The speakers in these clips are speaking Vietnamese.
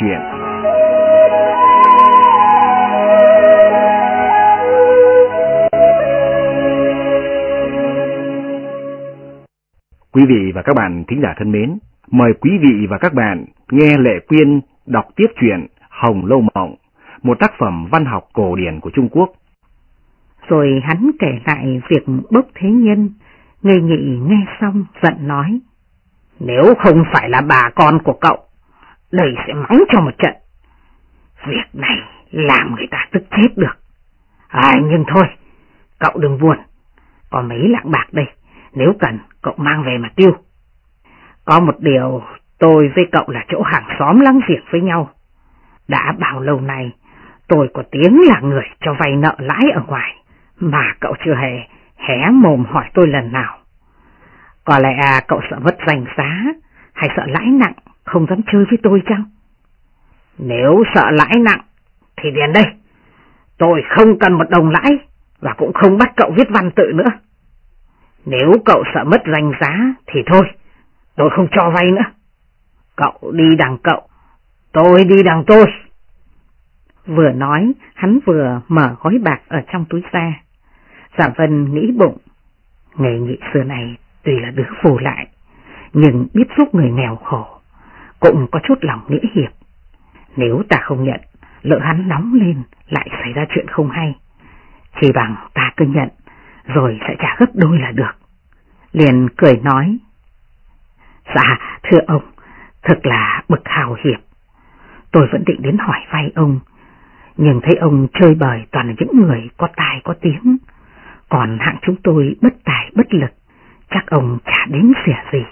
chuyện. Quý vị và các bạn thính giả thân mến, mời quý vị và các bạn nghe Lệ Quyên đọc tiếp truyện Hồng Lâu Mộng, một tác phẩm văn học cổ điển của Trung Quốc. Rồi hắn kể lại việc bốc thế nhân, người nghị nghe xong giận nói. Nếu không phải là bà con của cậu, đây sẽ mắng cho một trận. Việc này làm người ta tức chết được. À, nhưng thôi, cậu đừng buồn. Có mấy lạng bạc đây, nếu cần cậu mang về mà tiêu. Có một điều, tôi với cậu là chỗ hàng xóm láng giềng với nhau. Đã bao lâu nay, tôi có tiếng là người cho vay nợ lãi ở ngoài, mà cậu chưa hề hé mồm hỏi tôi lần nào. Có lẽ à, cậu sợ mất danh giá, hay sợ lãi nặng, không dám chơi với tôi chăng? Nếu sợ lãi nặng, thì điền đây. Tôi không cần một đồng lãi, và cũng không bắt cậu viết văn tự nữa. Nếu cậu sợ mất danh giá, thì thôi, tôi không cho vay nữa. Cậu đi đằng cậu, tôi đi đằng tôi. Vừa nói, hắn vừa mở gói bạc ở trong túi ra. Giả Vân nghĩ bụng, nghề nghị xưa này tuy là đứa phù lại, nhưng biết giúp người nghèo khổ, cũng có chút lòng nghĩa hiệp. Nếu ta không nhận, lỡ hắn nóng lên lại xảy ra chuyện không hay. Chỉ bằng ta cứ nhận, rồi sẽ trả gấp đôi là được. Liền cười nói, Dạ, thưa ông, thật là bực hào hiệp. Tôi vẫn định đến hỏi vay ông, nhưng thấy ông chơi bời toàn là những người có tài có tiếng, còn hạng chúng tôi bất tài bất lực, chắc ông chả đến xỉa gì.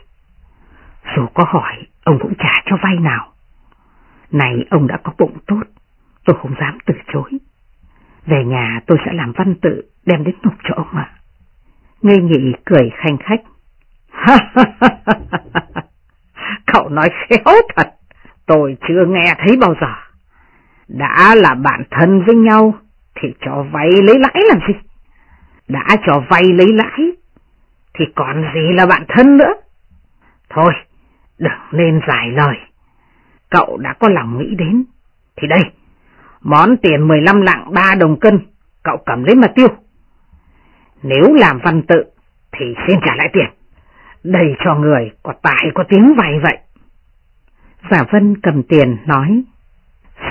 Dù có hỏi, ông cũng trả cho vay nào. Này ông đã có bụng tốt, tôi không dám từ chối. Về nhà tôi sẽ làm văn tự đem đến nộp cho ông ạ. Ngây nghị cười khanh khách. Cậu nói khéo thật, tôi chưa nghe thấy bao giờ. Đã là bạn thân với nhau thì cho vay lấy lãi làm gì? Đã cho vay lấy lãi thì còn gì là bạn thân nữa? Thôi, đừng nên dài lời. Cậu đã có lòng nghĩ đến. Thì đây, món tiền 15 lạng 3 đồng cân, cậu cầm lấy mà tiêu. Nếu làm văn tự thì xin trả lại tiền. Đây cho người có tài có tiếng vay vậy. Giả Vân cầm tiền nói,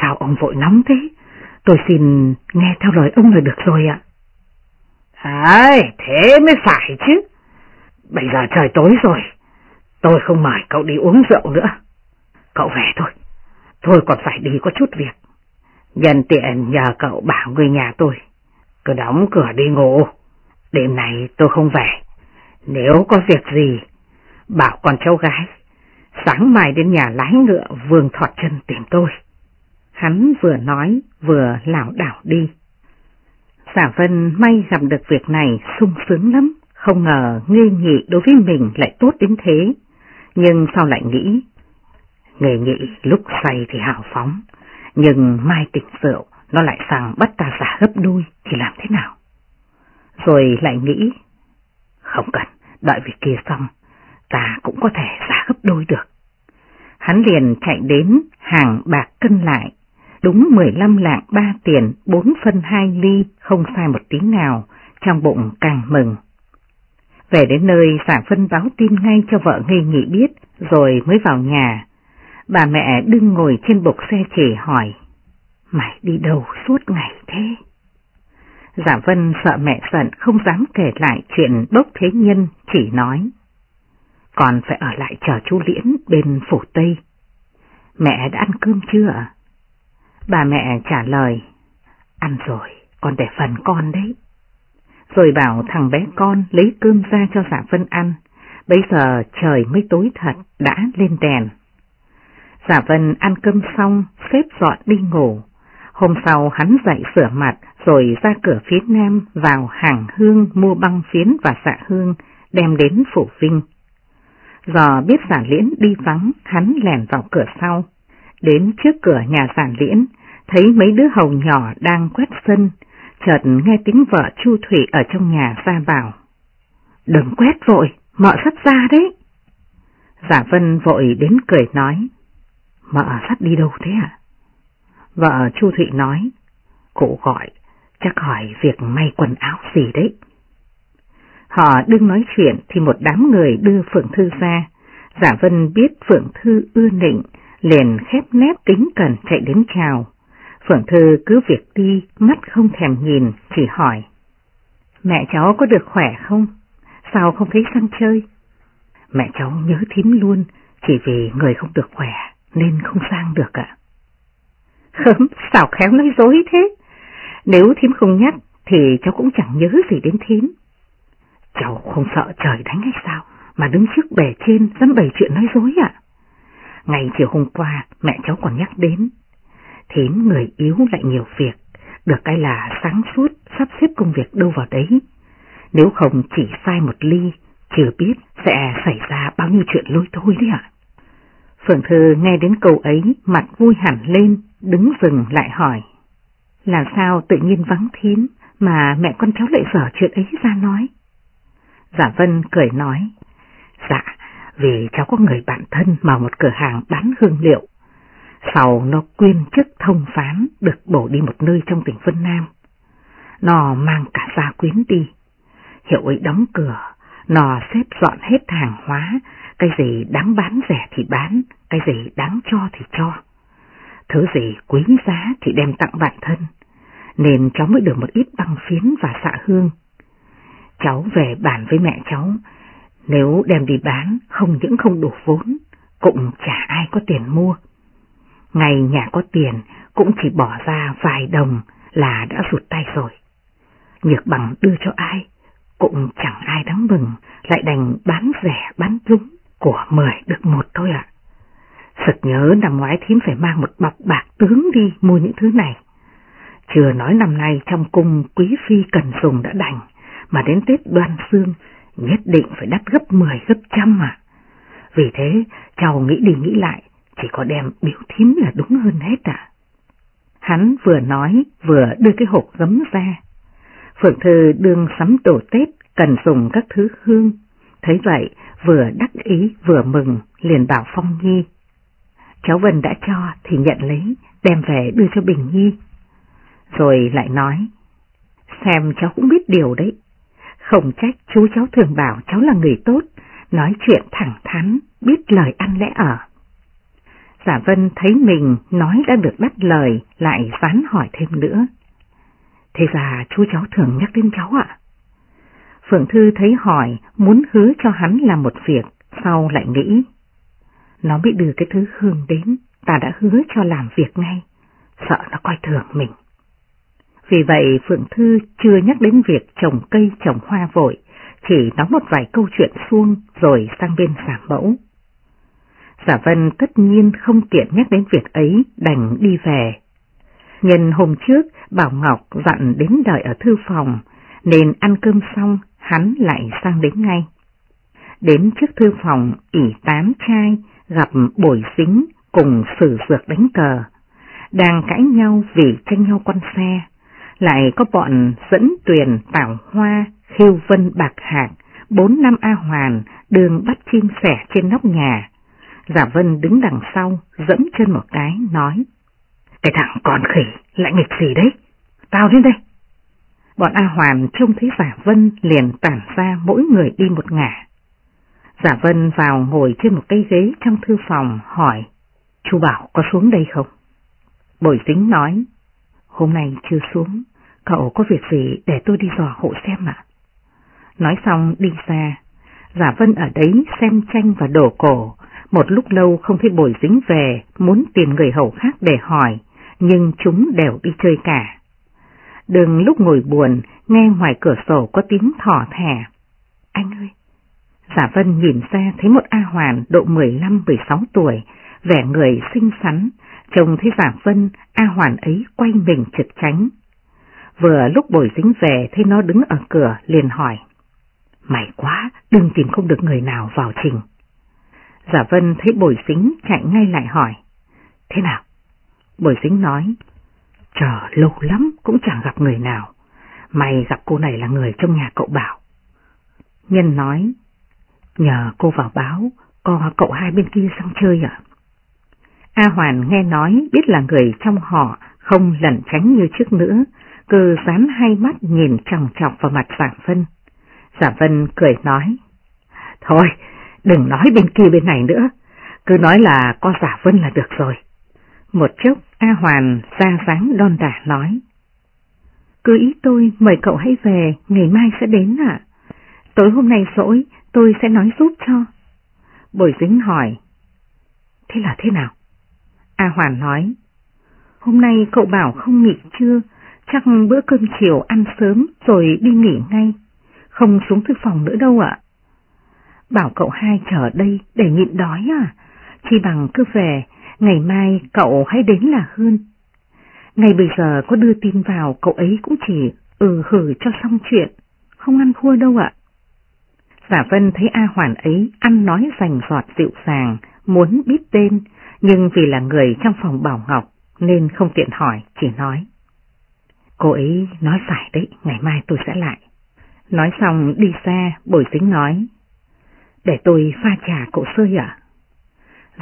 sao ông vội nóng thế? Tôi xin nghe theo lời ông là được rồi ạ. Đấy, thế mới phải chứ. Bây giờ trời tối rồi, tôi không mời cậu đi uống rượu nữa. Cậu về thôi, tôi còn phải đi có chút việc. Nhân tiện nhờ cậu bảo người nhà tôi, cứ đóng cửa đi ngủ. Đêm này tôi không về, nếu có việc gì, bảo con cháu gái, sáng mai đến nhà lái ngựa vương thọt chân tìm tôi. Hắn vừa nói vừa lảo đảo đi. Giả Vân may gặp được việc này sung sướng lắm, không ngờ nghi nghị đối với mình lại tốt đến thế, nhưng sau lại nghĩ, nghề nghị lúc say thì hào phóng, nhưng mai tỉnh rượu nó lại sang bắt ta giả gấp đôi thì làm thế nào? Rồi lại nghĩ, không cần, đợi việc kia xong, ta cũng có thể giả gấp đôi được. Hắn liền chạy đến hàng bạc cân lại, đúng 15 lạng 3 tiền 4 phân 2 ly, không sai một tí nào, trong bụng càng mừng. Về đến nơi giả phân báo tin ngay cho vợ nghi nghỉ biết, rồi mới vào nhà. Bà mẹ đương ngồi trên bục xe chỉ hỏi, mày đi đâu suốt ngày thế? Giả Vân sợ mẹ giận không dám kể lại chuyện bốc thế nhân, chỉ nói. Còn phải ở lại chờ chú Liễn bên phủ Tây. Mẹ đã ăn cơm chưa? Bà mẹ trả lời, ăn rồi, còn để phần con đấy. Rồi bảo thằng bé con lấy cơm ra cho dạ Vân ăn, bây giờ trời mới tối thật, đã lên đèn. Giả Vân ăn cơm xong, xếp dọn đi ngủ. Hôm sau hắn dậy sửa mặt rồi ra cửa phía nam vào hàng hương mua băng phiến và xạ hương đem đến phủ vinh. Do biết giả liễn đi vắng, hắn lèn vào cửa sau. Đến trước cửa nhà giả liễn, thấy mấy đứa hầu nhỏ đang quét sân, chợt nghe tiếng vợ Chu Thủy ở trong nhà ra bảo. Đừng quét vội, mợ sắp ra đấy. Giả Vân vội đến cười nói. Mợ sắp đi đâu thế ạ? Vợ Chu Thụy nói, cụ gọi, chắc hỏi việc may quần áo gì đấy. Họ đừng nói chuyện thì một đám người đưa Phượng Thư ra. Giả Vân biết Phượng Thư ưa nịnh, liền khép nép kính cẩn chạy đến chào. Phượng Thư cứ việc đi, mắt không thèm nhìn, chỉ hỏi. Mẹ cháu có được khỏe không? Sao không thấy sang chơi? Mẹ cháu nhớ thím luôn, chỉ vì người không được khỏe nên không sang được ạ. Khớm, sao khéo nói dối thế? Nếu thím không nhắc thì cháu cũng chẳng nhớ gì đến thím. Cháu không sợ trời đánh hay sao mà đứng trước bề trên dám bày chuyện nói dối ạ? Ngày chiều hôm qua mẹ cháu còn nhắc đến. Thím người yếu lại nhiều việc, được cái là sáng suốt sắp xếp công việc đâu vào đấy. Nếu không chỉ sai một ly, chưa biết sẽ xảy ra bao nhiêu chuyện lôi thôi đấy ạ. Phượng Thư nghe đến câu ấy, mặt vui hẳn lên, đứng dừng lại hỏi. Làm sao tự nhiên vắng thím mà mẹ con cháu lại dở chuyện ấy ra nói? Giả Vân cười nói. Dạ, vì cháu có người bạn thân mở một cửa hàng bán hương liệu. Sau nó quyên chức thông phán được bổ đi một nơi trong tỉnh Vân Nam. Nó mang cả gia quyến đi. Hiệu ấy đóng cửa, nó xếp dọn hết hàng hóa, cái gì đáng bán rẻ thì bán, cái gì đáng cho thì cho. Thứ gì quý giá thì đem tặng bạn thân, nên cháu mới được một ít băng phiến và xạ hương. Cháu về bàn với mẹ cháu, nếu đem đi bán không những không đủ vốn, cũng chả ai có tiền mua. Ngày nhà có tiền cũng chỉ bỏ ra vài đồng là đã rụt tay rồi. Nhược bằng đưa cho ai, cũng chẳng ai đáng mừng, lại đành bán rẻ bán rúng của mười được một thôi ạ. Sực nhớ năm ngoái thím phải mang một bọc bạc tướng đi mua những thứ này. Chưa nói năm nay trong cung quý phi cần dùng đã đành, mà đến Tết đoan xương nhất định phải đắt gấp 10 gấp trăm mà. Vì thế, cháu nghĩ đi nghĩ lại, chỉ có đem biểu thím là đúng hơn hết à. Hắn vừa nói, vừa đưa cái hộp gấm ra. Phượng Thư đương sắm tổ Tết cần dùng các thứ hương. Thấy vậy, vừa đắc ý vừa mừng, liền bảo Phong Nhi. Cháu Vân đã cho thì nhận lấy, đem về đưa cho Bình Nhi. Rồi lại nói, xem cháu cũng biết điều đấy, không trách chú cháu thường bảo cháu là người tốt, nói chuyện thẳng thắn, biết lời ăn lẽ ở. Giả Vân thấy mình nói đã được đắt lời, lại ván hỏi thêm nữa. Thế ra chú cháu thường nhắc đến cháu ạ. Phượng Thư thấy hỏi muốn hứa cho hắn làm một việc, sau lại nghĩ. Nó bị đưa cái thứ hương đến, ta đã hứa cho làm việc ngay, sợ nó coi thường mình. Vì vậy Phượng Thư chưa nhắc đến việc trồng cây trồng hoa vội, chỉ nói một vài câu chuyện suông rồi sang bên giả mẫu. Giả Vân tất nhiên không tiện nhắc đến việc ấy, đành đi về. Nhân hôm trước, Bảo Ngọc dặn đến đợi ở thư phòng, nên ăn cơm xong, hắn lại sang đến ngay. Đến trước thư phòng, ỉ tám trai, gặp bồi xính cùng sử dược đánh cờ, đang cãi nhau vì tranh nhau con xe lại có bọn dẫn tuyền tảo hoa, khiêu vân bạc hạc, bốn năm A Hoàn đường bắt chim sẻ trên nóc nhà. Giả Vân đứng đằng sau, dẫm chân một cái, nói. Cái thằng con khỉ, lại nghịch gì đấy? Tao đến đây. Bọn A Hoàn trông thấy Giả Vân liền tản ra mỗi người đi một ngả. Giả Vân vào ngồi trên một cây ghế trong thư phòng hỏi, chú Bảo có xuống đây không? Bồi dính nói, hôm nay chưa xuống, Cậu có việc gì để tôi đi dò hộ xem ạ? Nói xong đi ra, Giả Vân ở đấy xem tranh và đổ cổ, một lúc lâu không thấy bồi dính về, muốn tìm người hầu khác để hỏi, nhưng chúng đều đi chơi cả. đường lúc ngồi buồn, nghe ngoài cửa sổ có tiếng thỏ thẻ. Anh ơi! Giả Vân nhìn ra thấy một A Hoàn độ 15-16 tuổi, vẻ người xinh xắn, trông thấy Giả Vân, A Hoàn ấy quay mình trực tránh. Vừa lúc bồi dính về thấy nó đứng ở cửa liền hỏi. Mày quá, đừng tìm không được người nào vào trình. Giả Vân thấy bồi dính chạy ngay lại hỏi. Thế nào? Bồi dính nói. Chờ lâu lắm cũng chẳng gặp người nào. Mày gặp cô này là người trong nhà cậu bảo. Nhân nói. Nhờ cô vào báo, có cậu hai bên kia sang chơi à? A Hoàn nghe nói biết là người trong họ không lẩn tránh như trước nữa, cứ dán hai mắt nhìn tròng trọc vào mặt Giả Vân. Giả Vân cười nói, Thôi, đừng nói bên kia bên này nữa, cứ nói là có Giả Vân là được rồi. Một chốc A Hoàn ra dáng đon đả nói, Cứ ý tôi mời cậu hãy về, ngày mai sẽ đến ạ. Tối hôm nay rỗi, tôi sẽ nói giúp cho. Bồi dính hỏi, Thế là thế nào? A Hoàn nói, Hôm nay cậu bảo không nghỉ trưa, chắc bữa cơm chiều ăn sớm rồi đi nghỉ ngay, không xuống thư phòng nữa đâu ạ. Bảo cậu hai chờ đây để nhịn đói à, chi bằng cứ về, ngày mai cậu hãy đến là hơn. ngày bây giờ có đưa tin vào cậu ấy cũng chỉ ừ hử cho xong chuyện, không ăn thua đâu ạ. Giả Vân thấy A Hoàn ấy ăn nói rành giọt dịu dàng, muốn biết tên, nhưng vì là người trong phòng Bảo Ngọc nên không tiện hỏi, chỉ nói. Cô ấy nói phải đấy, ngày mai tôi sẽ lại. Nói xong đi xa, bồi tính nói. Để tôi pha trà cậu sơi ạ.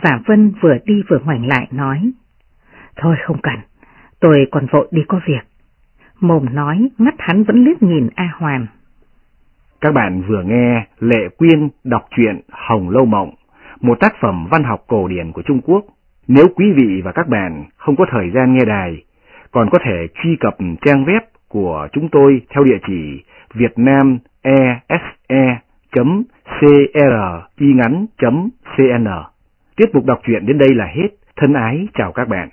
Giả Vân vừa đi vừa ngoảnh lại nói. Thôi không cần, tôi còn vội đi có việc. Mồm nói, mắt hắn vẫn liếc nhìn A Hoàn. Các bạn vừa nghe Lệ Quyên đọc truyện Hồng Lâu Mộng, một tác phẩm văn học cổ điển của Trung Quốc. Nếu quý vị và các bạn không có thời gian nghe đài, còn có thể truy cập trang web của chúng tôi theo địa chỉ vietnamese.cringắn.cn. Tiết mục đọc truyện đến đây là hết. Thân ái chào các bạn.